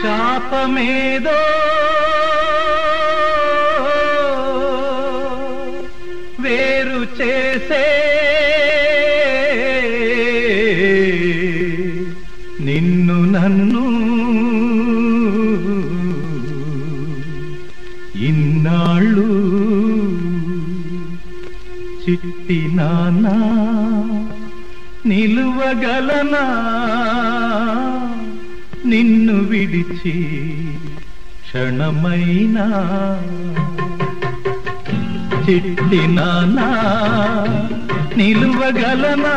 శాపమేదో ఇన్నాళ్ళు చిట్టి నానా నిలువగలనా? నిన్ను విడిచి క్షణమైనా? చిట్టి నానా నిలువగలనా?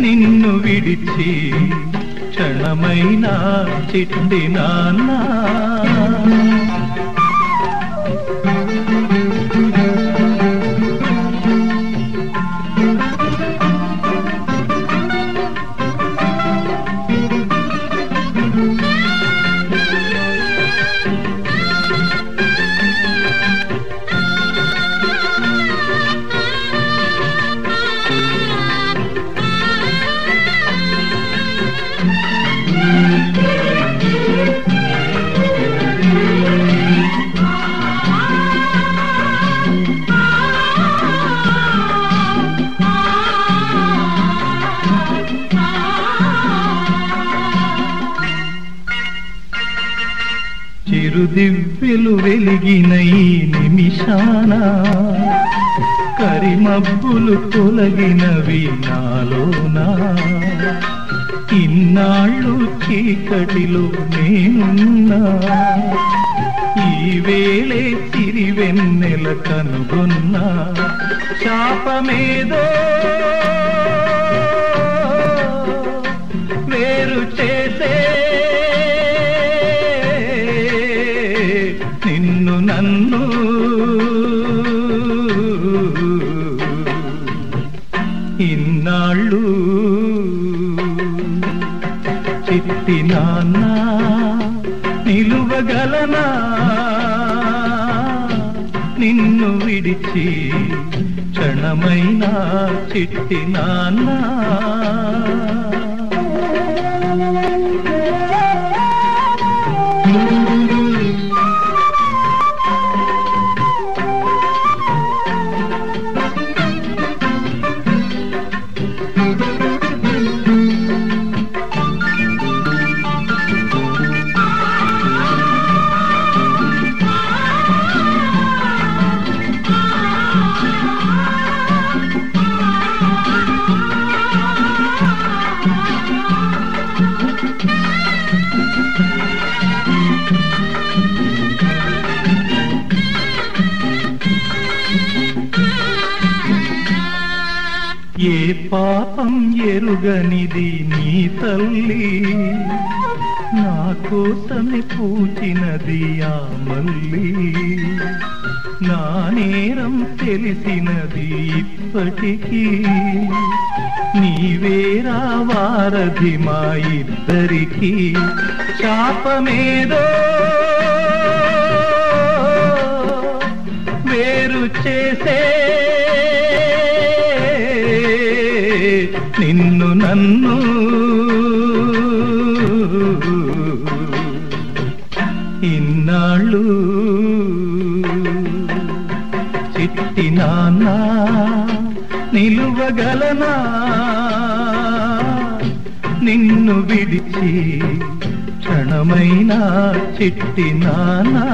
నిన్ను విడిచి క్షణమైనా చిట్టి నాన్నా చిరుదివ్వెలు వెలిగిన ఈ నిమిషాన కరిమబ్బులు తొలగినవి నాలోనా. ఇన్నాళ్ళు చీకటిలో నేనున్నా. ఈ వేళే తిరివెన్నెల కనుగొన్నా. శాపమేదో చిట్టి నాన్న నిలువగలనా? నిన్ను విడిచి క్షణమైనా చిట్టి నాన్న? ఏ పాపం ఎరుగనిది నీ తల్లి? నా కోసమే పూచినది ఆ మల్లి. నా నేరం తెలిసినది ఇప్పటికీ. నీవేరా వారధి మా ఇద్దరికీ. శాపమేదో నిన్ను నన్ను ఇన్నాళ్ళు చిట్టి నాన్న నిలువగలనా? నిన్ను విడిచి క్షణమైనా చిట్టి నానా